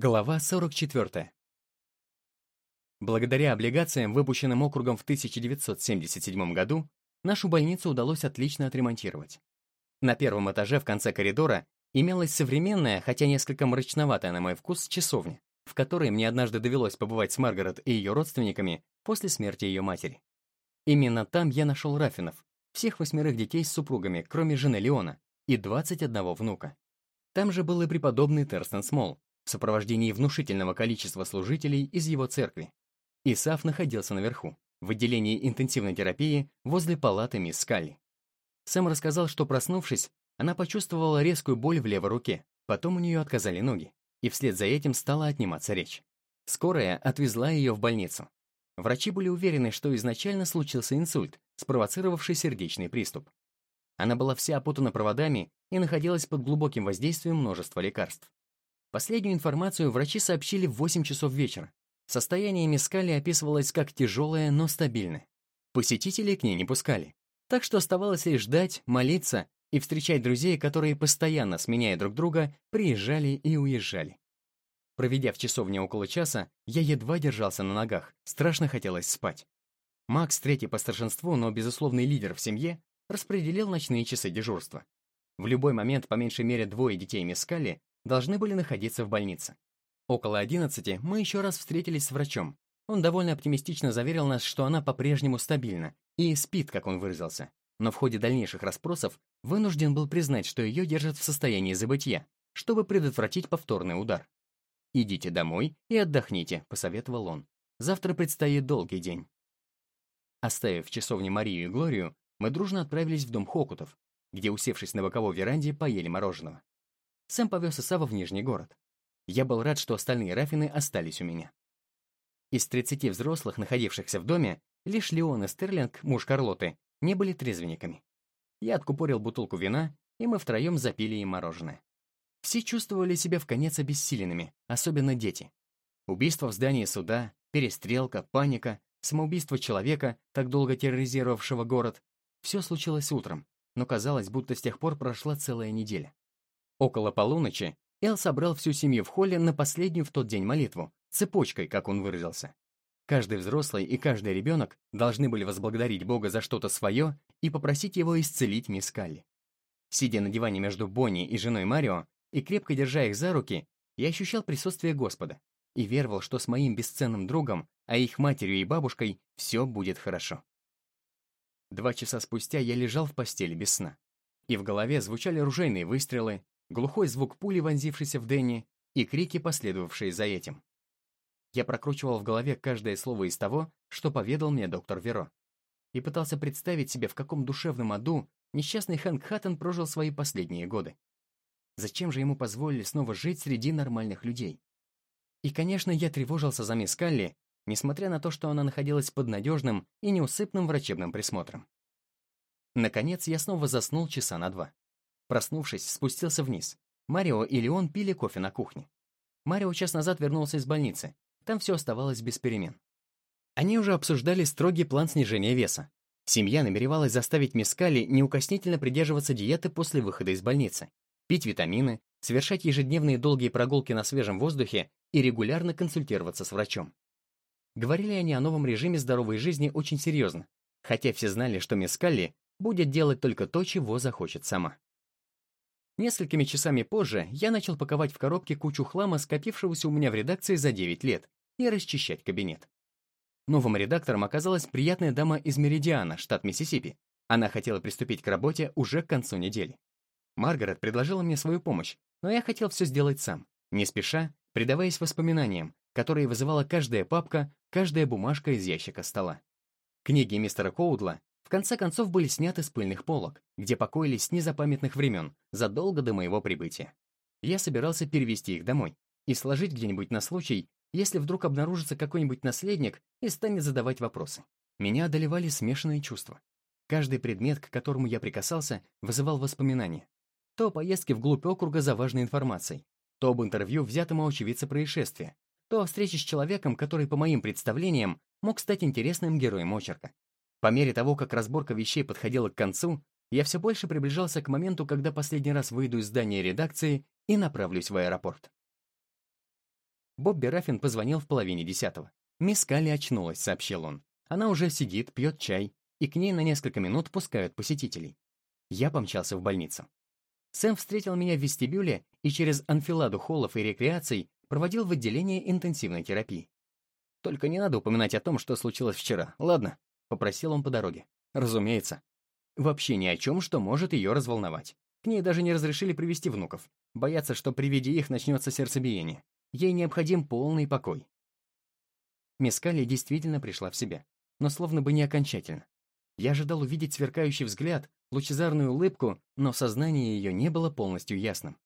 Глава 44. Благодаря облигациям, выпущенным округом в 1977 году, нашу больницу удалось отлично отремонтировать. На первом этаже в конце коридора имелась современная, хотя несколько мрачноватая на мой вкус, часовня, в которой мне однажды довелось побывать с Маргарет и ее родственниками после смерти ее матери. Именно там я нашел Рафинов, всех восьмерых детей с супругами, кроме жены Леона, и 21 внука. Там же был и преподобный Терстон Смол, в сопровождении внушительного количества служителей из его церкви. Исаф находился наверху, в отделении интенсивной терапии возле палаты мисс Скалли. Сэм рассказал, что, проснувшись, она почувствовала резкую боль в левой руке, потом у нее отказали ноги, и вслед за этим стала отниматься речь. Скорая отвезла ее в больницу. Врачи были уверены, что изначально случился инсульт, спровоцировавший сердечный приступ. Она была вся опутана проводами и находилась под глубоким воздействием множества лекарств. Последнюю информацию врачи сообщили в 8 часов вечера. Состояние Мискали описывалось как тяжелое, но стабильное. Посетителей к ней не пускали. Так что оставалось лишь ждать, молиться и встречать друзей, которые, постоянно сменяя друг друга, приезжали и уезжали. Проведя в часовне около часа, я едва держался на ногах, страшно хотелось спать. Макс, третий по старшинству, но безусловный лидер в семье, распределил ночные часы дежурства. В любой момент по меньшей мере двое детей Мискали должны были находиться в больнице. Около 11 мы еще раз встретились с врачом. Он довольно оптимистично заверил нас, что она по-прежнему стабильна и спит, как он выразился. Но в ходе дальнейших расспросов вынужден был признать, что ее держат в состоянии забытия, чтобы предотвратить повторный удар. «Идите домой и отдохните», — посоветовал он. «Завтра предстоит долгий день». Оставив в часовне Марию и Глорию, мы дружно отправились в дом Хокутов, где, усевшись на боковой веранде, поели мороженого. Сэм повез Исава в Нижний город. Я был рад, что остальные Рафины остались у меня. Из 30 взрослых, находившихся в доме, лишь Леон и Стерлинг, муж Карлоты, не были трезвенниками. Я откупорил бутылку вина, и мы втроем запили им мороженое. Все чувствовали себя в конец обессиленными, особенно дети. Убийство в здании суда, перестрелка, паника, самоубийство человека, так долго терроризировавшего город — все случилось утром, но казалось, будто с тех пор прошла целая неделя. Около полуночи Эл собрал всю семью в холле на последнюю в тот день молитву, цепочкой, как он выразился. Каждый взрослый и каждый ребенок должны были возблагодарить Бога за что-то свое и попросить его исцелить мисс Калли. Сидя на диване между Бонни и женой Марио и крепко держа их за руки, я ощущал присутствие Господа и веровал, что с моим бесценным другом, а их матерью и бабушкой все будет хорошо. Два часа спустя я лежал в постели без сна, и в голове звучали ружейные выстрелы, глухой звук пули, вонзившейся в Дэнни, и крики, последовавшие за этим. Я прокручивал в голове каждое слово из того, что поведал мне доктор Веро, и пытался представить себе, в каком душевном аду несчастный Хэнк Хаттон прожил свои последние годы. Зачем же ему позволили снова жить среди нормальных людей? И, конечно, я тревожился за мисс Калли, несмотря на то, что она находилась под надежным и неусыпным врачебным присмотром. Наконец, я снова заснул часа на два. Проснувшись, спустился вниз. Марио и Леон пили кофе на кухне. Марио час назад вернулся из больницы. Там все оставалось без перемен. Они уже обсуждали строгий план снижения веса. Семья намеревалась заставить Мискали неукоснительно придерживаться диеты после выхода из больницы, пить витамины, совершать ежедневные долгие прогулки на свежем воздухе и регулярно консультироваться с врачом. Говорили они о новом режиме здоровой жизни очень серьезно, хотя все знали, что Мискали будет делать только то, чего захочет сама. Несколькими часами позже я начал паковать в коробке кучу хлама, скопившегося у меня в редакции за 9 лет, и расчищать кабинет. Новым редактором оказалась приятная дама из Меридиана, штат Миссисипи. Она хотела приступить к работе уже к концу недели. Маргарет предложила мне свою помощь, но я хотел все сделать сам, не спеша, предаваясь воспоминаниям, которые вызывала каждая папка, каждая бумажка из ящика стола. Книги мистера Коудла в конце концов были сняты с пыльных полок, где покоились с незапамятных времен, задолго до моего прибытия. Я собирался перевести их домой и сложить где-нибудь на случай, если вдруг обнаружится какой-нибудь наследник и станет задавать вопросы. Меня одолевали смешанные чувства. Каждый предмет, к которому я прикасался, вызывал воспоминания. То о поездке вглубь округа за важной информацией, то об интервью, взятом у очевидца происшествия, то о встрече с человеком, который, по моим представлениям, мог стать интересным героем очерка. По мере того, как разборка вещей подходила к концу, я все больше приближался к моменту, когда последний раз выйду из здания редакции и направлюсь в аэропорт. Бобби Раффин позвонил в половине десятого. «Мисс Калли очнулась», — сообщил он. «Она уже сидит, пьет чай, и к ней на несколько минут пускают посетителей». Я помчался в больницу. Сэм встретил меня в вестибюле и через анфиладу холлов и рекреаций проводил в отделение интенсивной терапии. «Только не надо упоминать о том, что случилось вчера, ладно?» — попросил он по дороге. «Разумеется. Вообще ни о чем, что может ее разволновать. К ней даже не разрешили привести внуков. Боятся, что при виде их начнется сердцебиение. Ей необходим полный покой». Мискали действительно пришла в себя, но словно бы не окончательно. Я ожидал увидеть сверкающий взгляд, лучезарную улыбку, но сознание ее не было полностью ясным.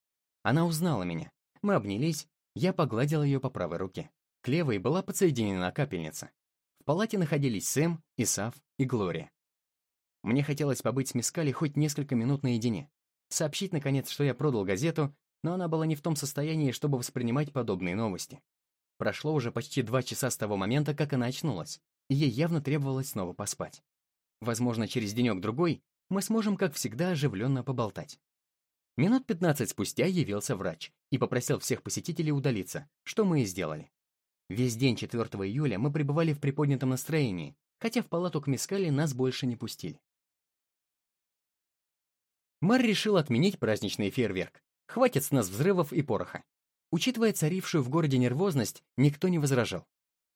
Она узнала меня. Мы обнялись, я погладил ее по правой руке. К левой была подсоединена капельница. В палате находились Сэм, Исав и Глория. Мне хотелось побыть с Мискали хоть несколько минут наедине. Сообщить, наконец, что я продал газету, но она была не в том состоянии, чтобы воспринимать подобные новости. Прошло уже почти два часа с того момента, как она очнулась, и ей явно требовалось снова поспать. Возможно, через денек-другой мы сможем, как всегда, оживленно поболтать. Минут 15 спустя явился врач и попросил всех посетителей удалиться, что мы и сделали. Весь день 4 июля мы пребывали в приподнятом настроении, хотя в палату к Мискали нас больше не пустили. Мэр решил отменить праздничный фейерверк. Хватит с нас взрывов и пороха. Учитывая царившую в городе нервозность, никто не возражал.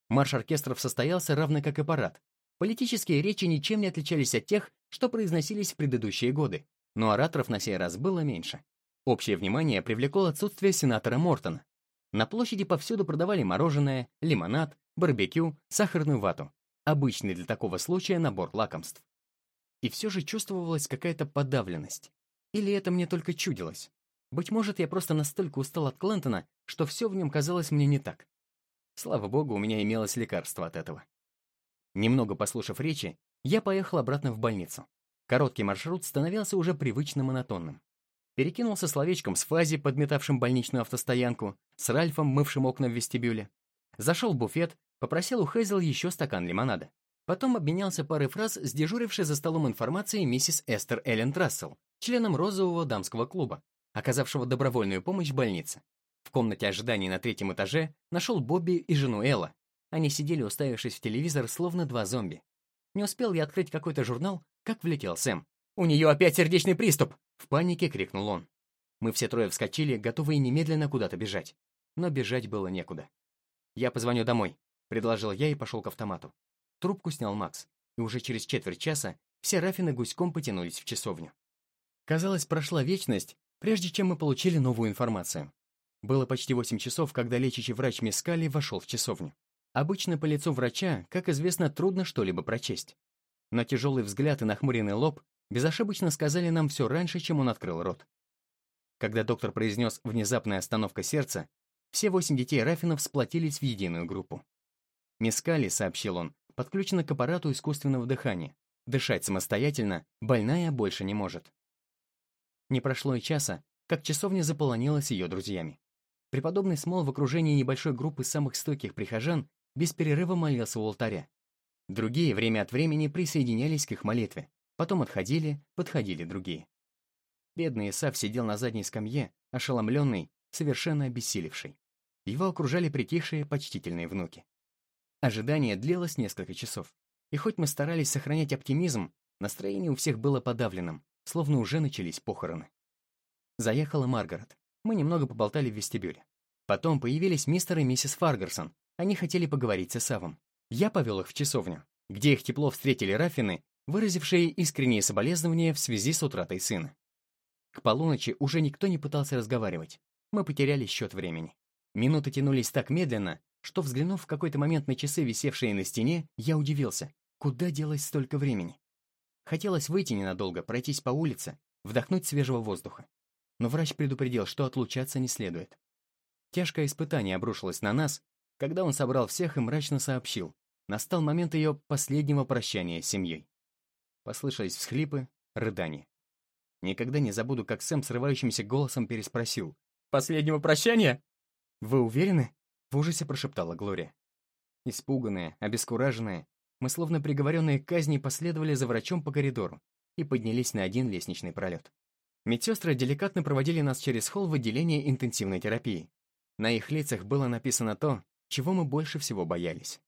Марш оркестров состоялся равно как и парад, Политические речи ничем не отличались от тех, что произносились в предыдущие годы, но ораторов на сей раз было меньше. Общее внимание привлекло отсутствие сенатора Мортона. На площади повсюду продавали мороженое, лимонад, барбекю, сахарную вату. Обычный для такого случая набор лакомств. И все же чувствовалась какая-то подавленность. Или это мне только чудилось? Быть может, я просто настолько устал от Клентона, что все в нем казалось мне не так. Слава богу, у меня имелось лекарство от этого. Немного послушав речи, я поехал обратно в больницу. Короткий маршрут становился уже привычно монотонным. Перекинулся словечком с Фази, подметавшим больничную автостоянку, с Ральфом, мывшим окна в вестибюле. Зашел в буфет, попросил у Хейзел еще стакан лимонада. Потом обменялся парой фраз с дежурившей за столом информацией миссис Эстер Эллен Трассел, членом розового дамского клуба, оказавшего добровольную помощь больнице. В комнате ожидания на третьем этаже нашел Бобби и жену Элла, они сидели, уставившись в телевизор, словно два зомби. Не успел я открыть какой-то журнал, как влетел Сэм. «У нее опять сердечный приступ!» В панике крикнул он. Мы все трое вскочили, готовые немедленно куда-то бежать. Но бежать было некуда. «Я позвоню домой», — предложил я и пошел к автомату. Трубку снял Макс, и уже через четверть часа все Рафины гуськом потянулись в часовню. Казалось, прошла вечность, прежде чем мы получили новую информацию. Было почти восемь часов, когда лечащий врач Мискали вошел в часовню. Обычно по лицу врача, как известно, трудно что-либо прочесть. Но тяжелый взгляд и нахмуренный лоб безошибочно сказали нам все раньше, чем он открыл рот. Когда доктор произнес «внезапная остановка сердца», все восемь детей Рафинов сплотились в единую группу. Мискали, сообщил он, подключена к аппарату искусственного дыхания. Дышать самостоятельно больная больше не может. Не прошло и часа, как часовня заполонилась ее друзьями. Преподобный Смол в окружении небольшой группы самых стойких прихожан без перерыва молился у алтаря. Другие время от времени присоединялись к их молитве, потом отходили, подходили другие. Бедный Исав сидел на задней скамье, ошеломленный, совершенно обессилевший. Его окружали притихшие, почтительные внуки. Ожидание длилось несколько часов, и хоть мы старались сохранять оптимизм, настроение у всех было подавленным, словно уже начались похороны. Заехала Маргарет. Мы немного поболтали в вестибюле. Потом появились мистер и миссис Фаргарсон, они хотели поговорить с Исавом. Я повел их в часовню, где их тепло встретили Рафины, выразившие искренние соболезнования в связи с утратой сына. К полуночи уже никто не пытался разговаривать. Мы потеряли счет времени. Минуты тянулись так медленно, что, взглянув в какой-то момент на часы, висевшие на стене, я удивился, куда делось столько времени. Хотелось выйти ненадолго, пройтись по улице, вдохнуть свежего воздуха. Но врач предупредил, что отлучаться не следует. Тяжкое испытание обрушилось на нас, когда он собрал всех и мрачно сообщил, настал момент ее последнего прощания с семьей. Послышались всхлипы, рыдания. Никогда не забуду, как Сэм срывающимся голосом переспросил. «Последнего прощания?» «Вы уверены?» — в ужасе прошептала Глория. Испуганные, обескураженные, мы, словно приговоренные к казни, последовали за врачом по коридору и поднялись на один лестничный пролет. Медсестры деликатно проводили нас через холл в отделение интенсивной терапии. На их лицах было написано то, чего мы больше всего боялись.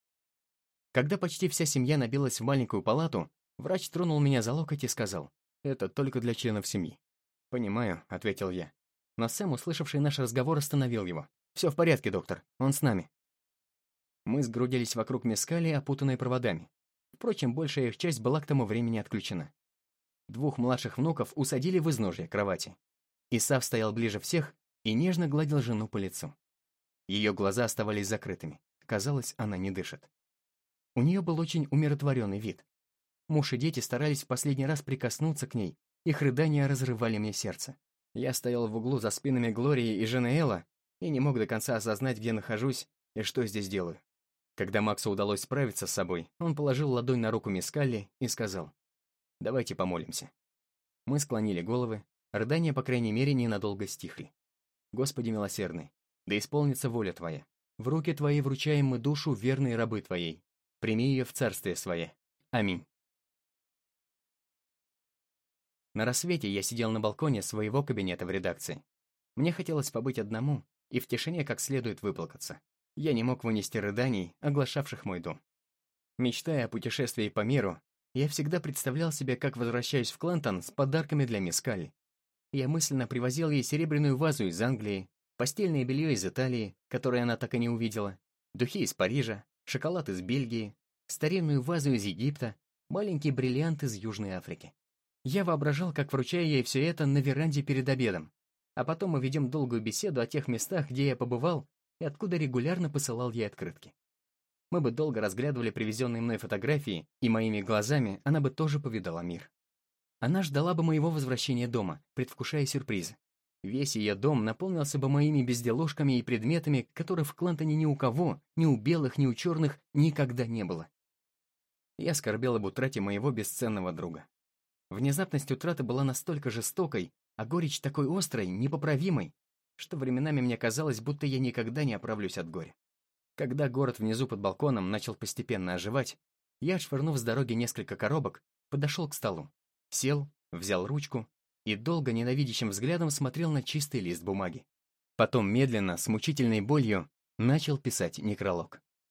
Когда почти вся семья набилась в маленькую палату, врач тронул меня за локоть и сказал, «Это только для членов семьи». «Понимаю», — ответил я. Но Сэм, услышавший наш разговор, остановил его. «Все в порядке, доктор, он с нами». Мы сгрудились вокруг мескали, опутанной проводами. Впрочем, большая их часть была к тому времени отключена. Двух младших внуков усадили в изножье кровати. Исав стоял ближе всех и нежно гладил жену по лицу. Ее глаза оставались закрытыми. Казалось, она не дышит. У нее был очень умиротворенный вид. Муж и дети старались в последний раз прикоснуться к ней, их рыдания разрывали мне сердце. Я стоял в углу за спинами Глории и жены Элла и не мог до конца осознать, где нахожусь и что здесь делаю. Когда Максу удалось справиться с собой, он положил ладонь на руку Мискалли и сказал, «Давайте помолимся». Мы склонили головы, рыдания, по крайней мере, ненадолго стихли. «Господи милосердный, да исполнится воля Твоя. В руки Твои вручаем мы душу верной рабы Твоей. Прими ее в царствие Свое. Аминь». На рассвете я сидел на балконе своего кабинета в редакции. Мне хотелось побыть одному и в тишине как следует выплакаться. Я не мог вынести рыданий, оглашавших мой дом. Мечтая о путешествии по миру, я всегда представлял себе, как возвращаюсь в Клантон с подарками для мисс Калли. Я мысленно привозил ей серебряную вазу из Англии, постельное белье из Италии, которое она так и не увидела, духи из Парижа, шоколад из Бельгии, старинную вазу из Египта, маленький бриллиант из Южной Африки. Я воображал, как вручаю ей все это на веранде перед обедом, а потом мы ведем долгую беседу о тех местах, где я побывал и откуда регулярно посылал ей открытки. Мы бы долго разглядывали привезенные мной фотографии, и моими глазами она бы тоже повидала мир. Она ждала бы моего возвращения дома, предвкушая сюрпризы. Весь ее дом наполнился бы моими безделушками и предметами, которых в Клантоне ни у кого, ни у белых, ни у черных, никогда не было. Я скорбел об утрате моего бесценного друга. Внезапность утраты была настолько жестокой, а горечь такой острой, непоправимой, что временами мне казалось, будто я никогда не оправлюсь от горя. Когда город внизу под балконом начал постепенно оживать, я, отшвырнув с дороги несколько коробок, подошел к столу, сел, взял ручку и долго ненавидящим взглядом смотрел на чистый лист бумаги. Потом медленно, с мучительной болью, начал писать некролог.